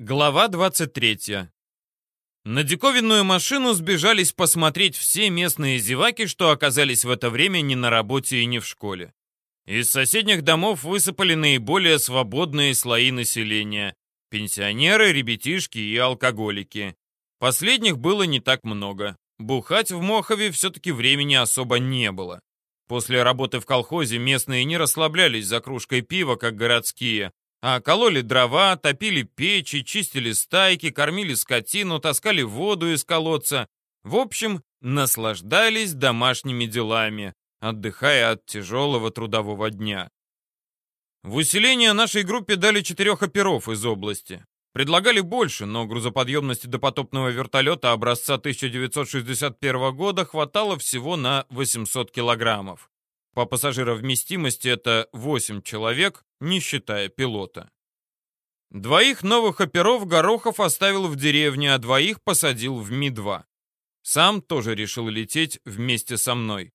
Глава 23. На диковинную машину сбежались посмотреть все местные зеваки, что оказались в это время не на работе и не в школе. Из соседних домов высыпали наиболее свободные слои населения – пенсионеры, ребятишки и алкоголики. Последних было не так много. Бухать в Мохове все-таки времени особо не было. После работы в колхозе местные не расслаблялись за кружкой пива, как городские, а кололи дрова, топили печи, чистили стайки, кормили скотину, таскали воду из колодца. В общем, наслаждались домашними делами, отдыхая от тяжелого трудового дня. В усиление нашей группе дали четырех оперов из области. Предлагали больше, но грузоподъемности допотопного вертолета образца 1961 года хватало всего на 800 килограммов. По пассажировместимости это 8 человек, не считая пилота. Двоих новых оперов Горохов оставил в деревне, а двоих посадил в Ми-2. Сам тоже решил лететь вместе со мной.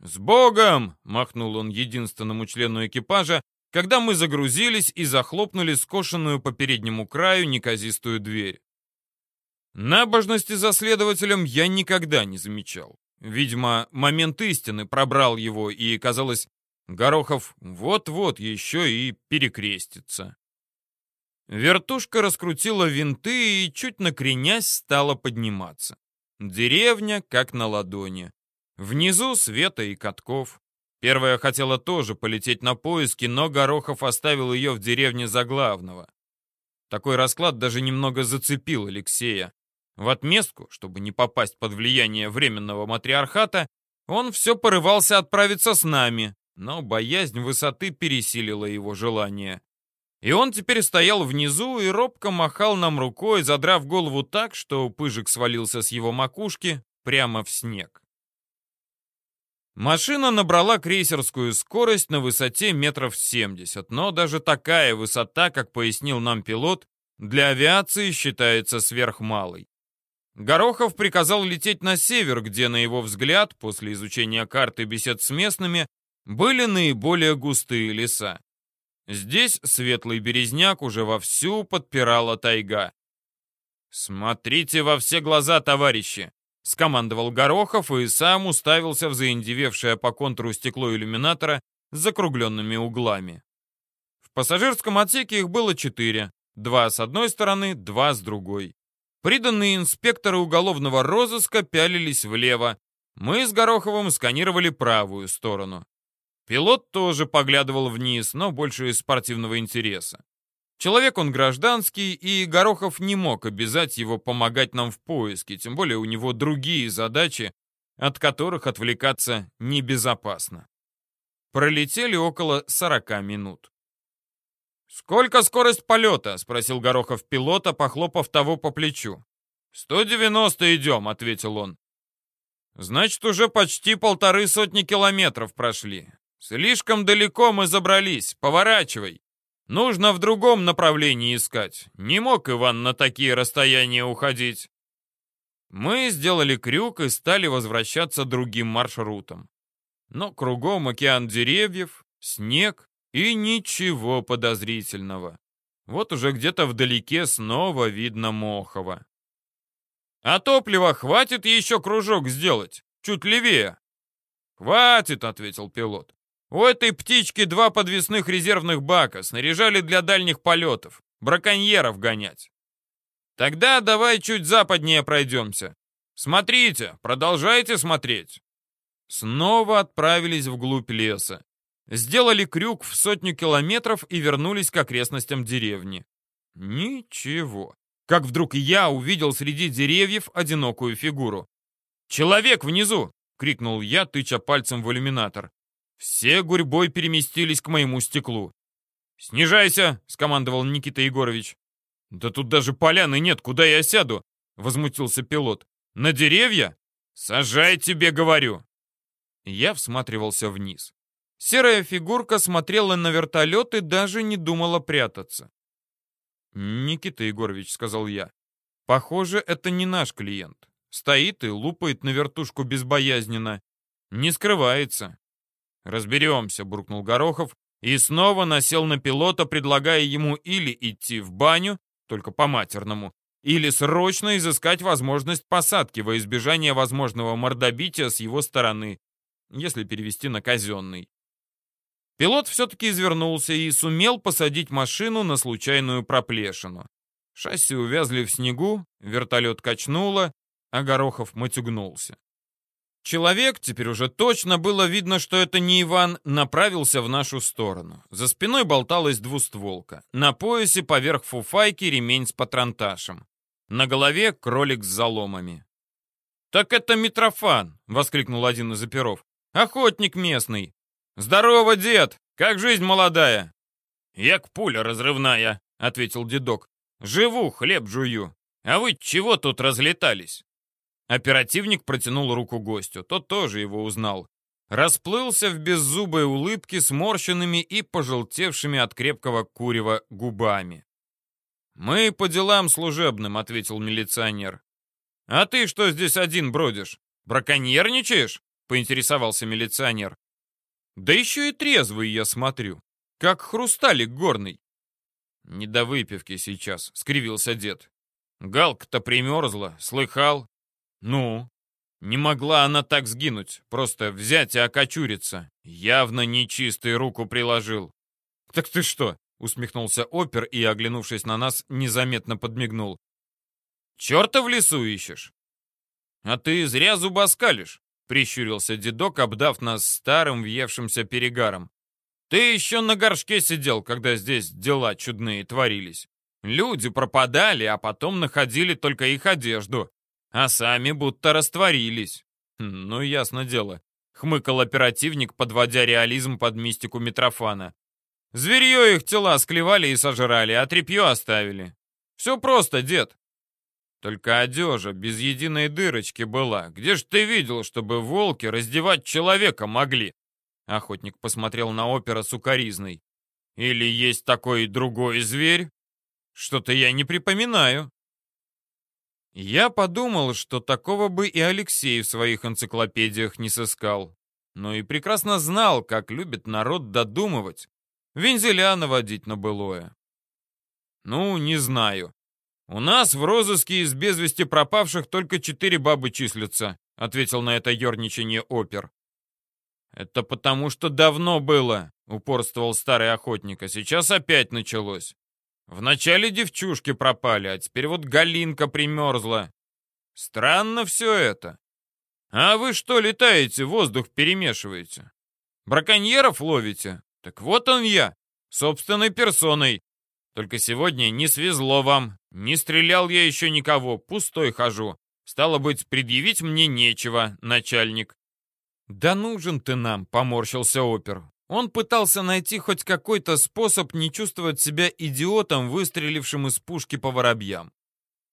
«С Богом!» — махнул он единственному члену экипажа, когда мы загрузились и захлопнули скошенную по переднему краю неказистую дверь. Набожности за следователем я никогда не замечал. Видимо, момент истины пробрал его, и, казалось, Горохов вот-вот еще и перекрестится. Вертушка раскрутила винты и, чуть накренясь, стала подниматься. Деревня как на ладони. Внизу Света и Катков. Первая хотела тоже полететь на поиски, но Горохов оставил ее в деревне за главного. Такой расклад даже немного зацепил Алексея. В отместку, чтобы не попасть под влияние временного матриархата, он все порывался отправиться с нами, но боязнь высоты пересилила его желание. И он теперь стоял внизу и робко махал нам рукой, задрав голову так, что пыжик свалился с его макушки прямо в снег. Машина набрала крейсерскую скорость на высоте метров 70, но даже такая высота, как пояснил нам пилот, для авиации считается сверхмалой. Горохов приказал лететь на север, где, на его взгляд, после изучения карты бесед с местными, были наиболее густые леса. Здесь светлый березняк уже вовсю подпирала тайга. «Смотрите во все глаза, товарищи!» — скомандовал Горохов и сам уставился в заиндевевшее по контуру стекло иллюминатора с закругленными углами. В пассажирском отсеке их было четыре. Два с одной стороны, два с другой. Приданные инспекторы уголовного розыска пялились влево. Мы с Гороховым сканировали правую сторону. Пилот тоже поглядывал вниз, но больше из спортивного интереса. Человек он гражданский, и Горохов не мог обязать его помогать нам в поиске, тем более у него другие задачи, от которых отвлекаться небезопасно. Пролетели около 40 минут. «Сколько скорость полета?» — спросил Горохов пилота, похлопав того по плечу. «Сто девяносто идем», — ответил он. «Значит, уже почти полторы сотни километров прошли. Слишком далеко мы забрались. Поворачивай. Нужно в другом направлении искать. Не мог Иван на такие расстояния уходить». Мы сделали крюк и стали возвращаться другим маршрутом. Но кругом океан деревьев, снег, и ничего подозрительного. Вот уже где-то вдалеке снова видно Мохова. «А топлива хватит еще кружок сделать? Чуть левее?» «Хватит», — ответил пилот. «У этой птички два подвесных резервных бака, снаряжали для дальних полетов, браконьеров гонять». «Тогда давай чуть западнее пройдемся. Смотрите, продолжайте смотреть». Снова отправились вглубь леса сделали крюк в сотню километров и вернулись к окрестностям деревни. Ничего. Как вдруг я увидел среди деревьев одинокую фигуру. «Человек внизу!» — крикнул я, тыча пальцем в иллюминатор. Все гурьбой переместились к моему стеклу. «Снижайся!» — скомандовал Никита Егорович. «Да тут даже поляны нет, куда я сяду?» — возмутился пилот. «На деревья? Сажай тебе, говорю!» Я всматривался вниз. Серая фигурка смотрела на вертолет и даже не думала прятаться. «Никита Егорович», — сказал я, — «похоже, это не наш клиент. Стоит и лупает на вертушку безбоязненно. Не скрывается». «Разберемся», — буркнул Горохов и снова насел на пилота, предлагая ему или идти в баню, только по-матерному, или срочно изыскать возможность посадки во избежание возможного мордобития с его стороны, если перевести на казенный. Пилот все-таки извернулся и сумел посадить машину на случайную проплешину. Шасси увязли в снегу, вертолет качнуло, а Горохов матюгнулся. Человек, теперь уже точно было видно, что это не Иван, направился в нашу сторону. За спиной болталась двустволка. На поясе поверх фуфайки ремень с патронташем. На голове кролик с заломами. «Так это Митрофан!» — воскликнул один из оперов. «Охотник местный!» «Здорово, дед! Как жизнь молодая?» «Як пуля разрывная!» — ответил дедок. «Живу, хлеб жую. А вы чего тут разлетались?» Оперативник протянул руку гостю. Тот тоже его узнал. Расплылся в беззубой улыбке сморщенными и пожелтевшими от крепкого курева губами. «Мы по делам служебным», — ответил милиционер. «А ты что здесь один бродишь? Браконьерничаешь?» — поинтересовался милиционер. «Да еще и трезвый я смотрю, как хрусталик горный». «Не до выпивки сейчас», — скривился дед. «Галка-то примерзла, слыхал?» «Ну?» «Не могла она так сгинуть, просто взять и окочуриться. Явно нечистый руку приложил». «Так ты что, Усмехнулся опер и, оглянувшись на нас, незаметно подмигнул. «Черта в лесу ищешь?» «А ты зря зубоскалишь», — прищурился дедок, обдав нас старым въевшимся перегаром. «Ты еще на горшке сидел, когда здесь дела чудные творились. Люди пропадали, а потом находили только их одежду, а сами будто растворились». «Хм, «Ну, ясно дело», — хмыкал оперативник, подводя реализм под мистику Митрофана. Зверье их тела склевали и сожрали, а тряпье оставили. Все просто, дед. Только одежа без единой дырочки была. Где ж ты видел, чтобы волки раздевать человека могли? Охотник посмотрел на опера сукоризной. Или есть такой другой зверь? Что-то я не припоминаю. Я подумал, что такого бы и Алексей в своих энциклопедиях не сыскал. Но и прекрасно знал, как любит народ додумывать. Вензеля наводить на былое. Ну, не знаю. У нас в розыске из без вести пропавших только четыре бабы числятся, ответил на это ерничание опер. Это потому, что давно было, упорствовал старый охотник, а сейчас опять началось. Вначале девчушки пропали, а теперь вот Галинка примерзла. Странно все это. А вы что летаете, воздух перемешиваете? Браконьеров ловите? Так вот он я, собственной персоной. Только сегодня не свезло вам. Не стрелял я еще никого, пустой хожу. Стало быть, предъявить мне нечего, начальник. Да нужен ты нам, поморщился опер. Он пытался найти хоть какой-то способ не чувствовать себя идиотом, выстрелившим из пушки по воробьям.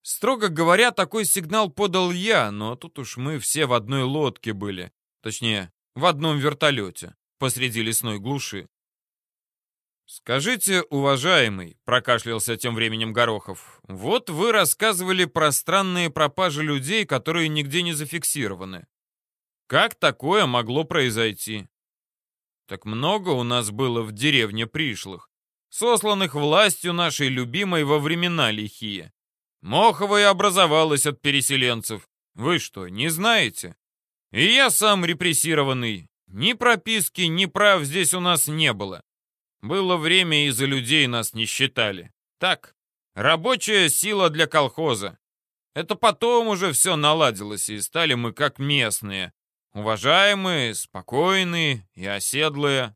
Строго говоря, такой сигнал подал я, но тут уж мы все в одной лодке были. Точнее, в одном вертолете посреди лесной глуши. «Скажите, уважаемый», — прокашлялся тем временем Горохов, «вот вы рассказывали про странные пропажи людей, которые нигде не зафиксированы. Как такое могло произойти?» «Так много у нас было в деревне пришлых, сосланных властью нашей любимой во времена лихие. Мохово и образовалась от переселенцев. Вы что, не знаете? И я сам репрессированный. Ни прописки, ни прав здесь у нас не было. Было время, и за людей нас не считали. Так, рабочая сила для колхоза. Это потом уже все наладилось, и стали мы как местные. Уважаемые, спокойные и оседлые.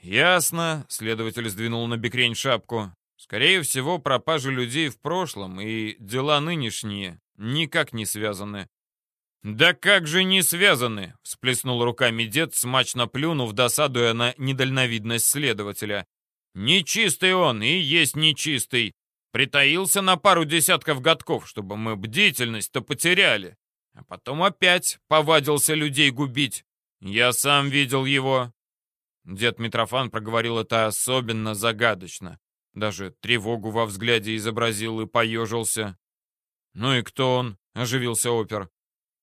Ясно, следователь сдвинул на бекрень шапку. Скорее всего, пропажи людей в прошлом и дела нынешние никак не связаны. «Да как же не связаны?» — всплеснул руками дед, смачно плюнув, досадуя на недальновидность следователя. «Нечистый он и есть нечистый. Притаился на пару десятков годков, чтобы мы бдительность-то потеряли. А потом опять повадился людей губить. Я сам видел его». Дед Митрофан проговорил это особенно загадочно. Даже тревогу во взгляде изобразил и поежился. «Ну и кто он?» — оживился опер.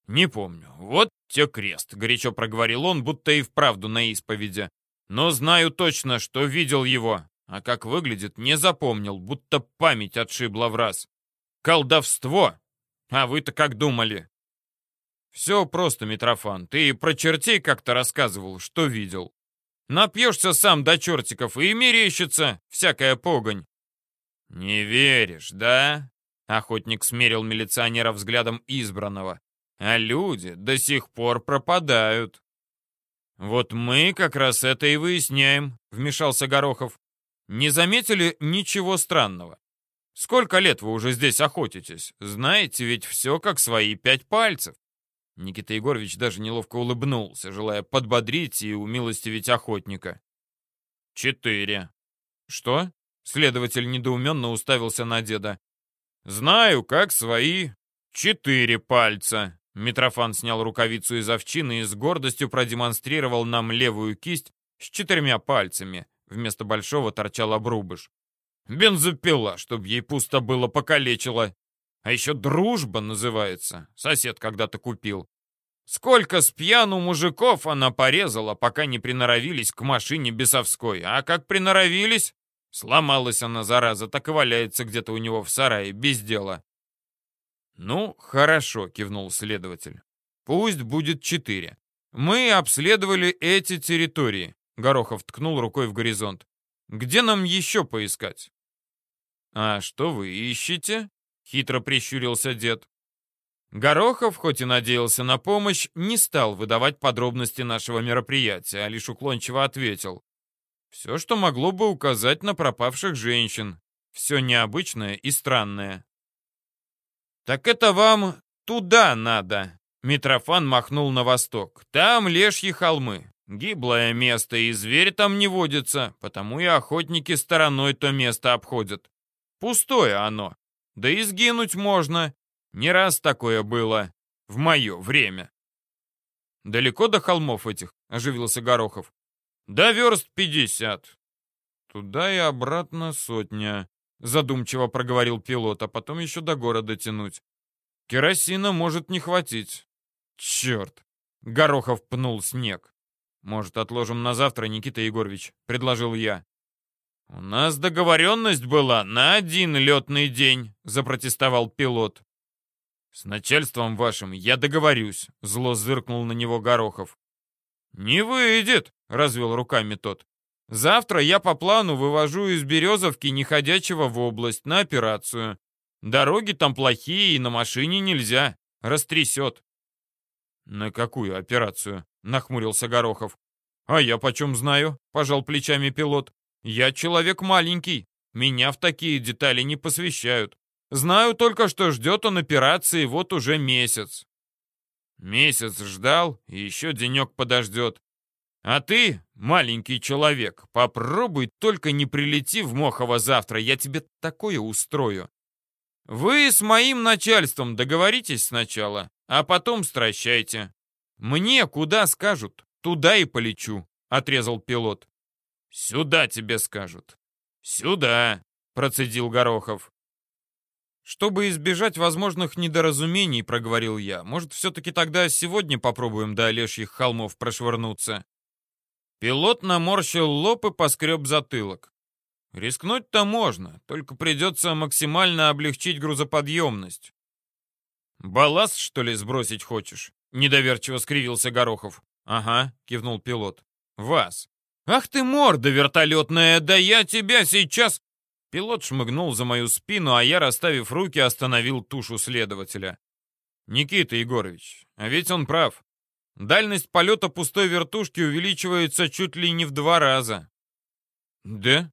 «Не помню. Вот те крест», — горячо проговорил он, будто и вправду на исповеди. «Но знаю точно, что видел его. А как выглядит, не запомнил, будто память отшибла в раз. Колдовство! А вы-то как думали? Все просто, Митрофан. Ты про чертей как-то рассказывал, что видел. Напьешься сам до чертиков и мерещится всякая погонь. Не веришь, да? Охотник смерил милиционера взглядом избранного. А люди до сих пор пропадают. Вот мы как раз это и выясняем, вмешался Горохов. Не заметили ничего странного? Сколько лет вы уже здесь охотитесь? Знаете ведь все как свои пять пальцев. Никита Егорович даже неловко улыбнулся, желая подбодрить и умилостивить охотника. «Четыре». «Что?» — следователь недоуменно уставился на деда. «Знаю, как свои четыре пальца». Митрофан снял рукавицу из овчины и с гордостью продемонстрировал нам левую кисть с четырьмя пальцами. Вместо большого торчал обрубыш. Бензопила, чтобы ей пусто было, покалечила. А еще дружба называется. Сосед когда-то купил. Сколько с пьяну мужиков она порезала, пока не приноровились к машине бесовской. А как приноровились, сломалась она, зараза, так и валяется где-то у него в сарае, без дела. «Ну, хорошо», — кивнул следователь. «Пусть будет четыре. Мы обследовали эти территории», — Горохов ткнул рукой в горизонт. «Где нам еще поискать?» «А что вы ищете?» — хитро прищурился дед. Горохов, хоть и надеялся на помощь, не стал выдавать подробности нашего мероприятия, а лишь уклончиво ответил. Все, что могло бы указать на пропавших женщин. Все необычное и странное. «Так это вам туда надо!» Митрофан махнул на восток. «Там лешьи холмы. Гиблое место, и зверь там не водится, потому и охотники стороной то место обходят. Пустое оно. Да и сгинуть можно. Не раз такое было. В мое время. Далеко до холмов этих, оживился Горохов. Да верст пятьдесят. Туда и обратно сотня, задумчиво проговорил пилот, а потом еще до города тянуть. Керосина может не хватить. Черт! Горохов пнул снег. Может, отложим на завтра, Никита Егорович, предложил я. «У нас договоренность была на один летный день», — запротестовал пилот. «С начальством вашим я договорюсь», — зло зыркнул на него Горохов. «Не выйдет», — развел руками тот. «Завтра я по плану вывожу из Березовки неходячего в область на операцию. Дороги там плохие и на машине нельзя. Растрясет». «На какую операцию?» — нахмурился Горохов. «А я почем знаю?» — пожал плечами пилот. Я человек маленький, меня в такие детали не посвящают. Знаю только, что ждет он операции вот уже месяц. Месяц ждал, и еще денек подождет. А ты, маленький человек, попробуй только не прилети в Мохово завтра, я тебе такое устрою. Вы с моим начальством договоритесь сначала, а потом стращайте. Мне куда скажут, туда и полечу, отрезал пилот. «Сюда тебе скажут». «Сюда», — процедил Горохов. «Чтобы избежать возможных недоразумений», — проговорил я, «может, все-таки тогда сегодня попробуем до Олешьих холмов прошвырнуться?» Пилот наморщил лоб и поскреб затылок. «Рискнуть-то можно, только придется максимально облегчить грузоподъемность». «Балласт, что ли, сбросить хочешь?» — недоверчиво скривился Горохов. «Ага», — кивнул пилот. «Вас. «Ах ты морда вертолетная, да я тебя сейчас...» Пилот шмыгнул за мою спину, а я, расставив руки, остановил тушу следователя. «Никита Егорович, а ведь он прав. Дальность полета пустой вертушки увеличивается чуть ли не в два раза». «Да?»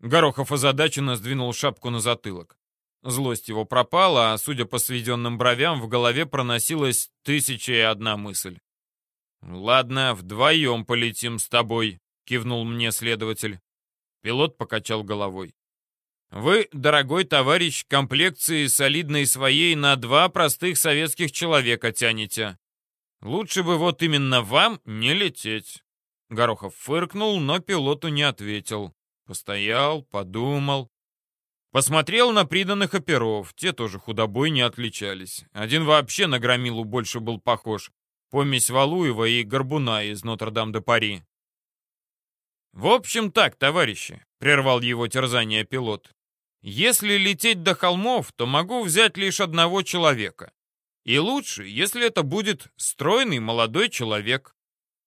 Горохов озадаченно сдвинул шапку на затылок. Злость его пропала, а, судя по сведенным бровям, в голове проносилась тысяча и одна мысль. «Ладно, вдвоем полетим с тобой», кивнул мне следователь. Пилот покачал головой. Вы, дорогой товарищ, комплекции солидной своей на два простых советских человека тянете. Лучше бы вот именно вам не лететь. Горохов фыркнул, но пилоту не ответил. Постоял, подумал. Посмотрел на приданных оперов, те тоже худобой не отличались. Один вообще на громилу больше был похож. Помесь Валуева и Горбуна из Нотр-Дам-де-Пари. В общем так, товарищи, — прервал его терзание пилот. «Если лететь до холмов, то могу взять лишь одного человека. И лучше, если это будет стройный молодой человек».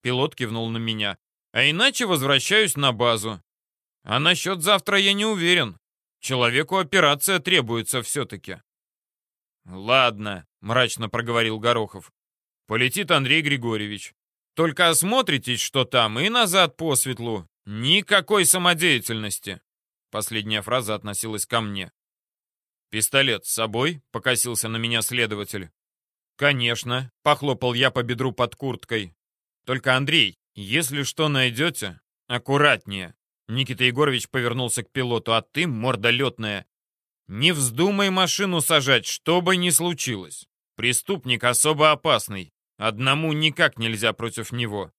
Пилот кивнул на меня. «А иначе возвращаюсь на базу. А насчет завтра я не уверен. Человеку операция требуется все-таки». «Ладно», — мрачно проговорил Горохов. «Полетит Андрей Григорьевич. Только осмотритесь, что там, и назад по светлу. Никакой самодеятельности». Последняя фраза относилась ко мне. «Пистолет с собой?» — покосился на меня следователь. «Конечно», — похлопал я по бедру под курткой. «Только, Андрей, если что найдете, аккуратнее». Никита Егорович повернулся к пилоту, а ты, морда летная, не вздумай машину сажать, что бы ни случилось. Преступник особо опасный. Одному никак нельзя против него.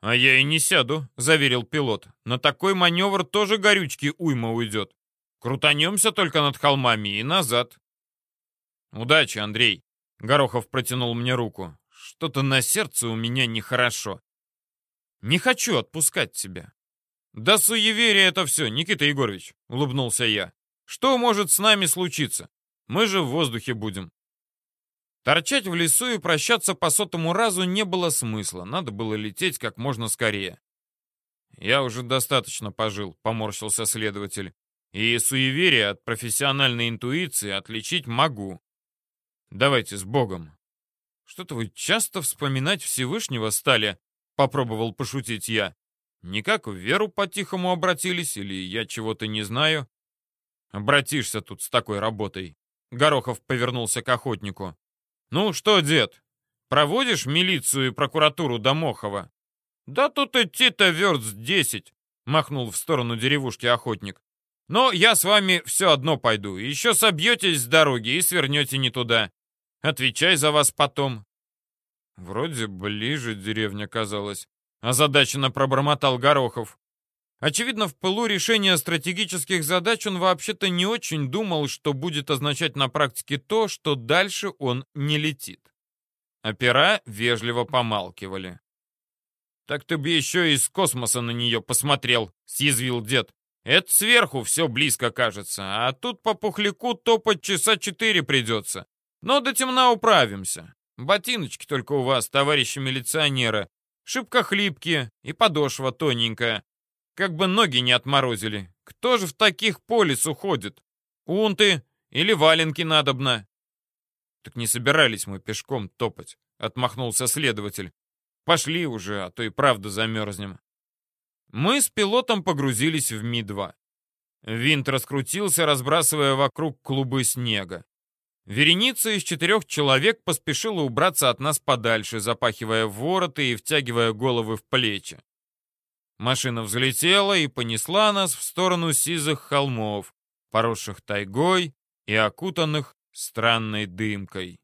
«А я и не сяду», — заверил пилот. «На такой маневр тоже горючки уйма уйдет. Крутанемся только над холмами и назад». «Удачи, Андрей», — Горохов протянул мне руку. «Что-то на сердце у меня нехорошо. Не хочу отпускать тебя». «Да суеверие это все, Никита Егорович», — улыбнулся я. Что может с нами случиться? Мы же в воздухе будем. Торчать в лесу и прощаться по сотому разу не было смысла. Надо было лететь как можно скорее. Я уже достаточно пожил, поморщился следователь. И суеверие от профессиональной интуиции отличить могу. Давайте с Богом. Что-то вы часто вспоминать Всевышнего стали, попробовал пошутить я. Никак в веру по-тихому обратились, или я чего-то не знаю? Обратишься тут с такой работой. Горохов повернулся к охотнику. Ну что, дед, проводишь милицию и прокуратуру до Мохова? Да тут идти-то верст десять, махнул в сторону деревушки охотник. Но я с вами все одно пойду. Еще собьетесь с дороги и свернете не туда. Отвечай за вас потом. Вроде ближе деревня казалась. Озадаченно пробормотал Горохов. Очевидно, в пылу решения стратегических задач он вообще-то не очень думал, что будет означать на практике то, что дальше он не летит. Опера вежливо помалкивали. «Так ты бы еще из космоса на нее посмотрел», — съязвил дед. «Это сверху все близко кажется, а тут по пухляку топать часа четыре придется. Но до темна управимся. Ботиночки только у вас, товарищи милиционеры, шибко хлипкие и подошва тоненькая. Как бы ноги не отморозили. Кто же в таких по лесу ходит? Унты или валенки надобно? Так не собирались мы пешком топать, отмахнулся следователь. Пошли уже, а то и правда замерзнем. Мы с пилотом погрузились в Ми-2. Винт раскрутился, разбрасывая вокруг клубы снега. Вереница из четырех человек поспешила убраться от нас подальше, запахивая вороты и втягивая головы в плечи. Машина взлетела и понесла нас в сторону сизых холмов, поросших тайгой и окутанных странной дымкой.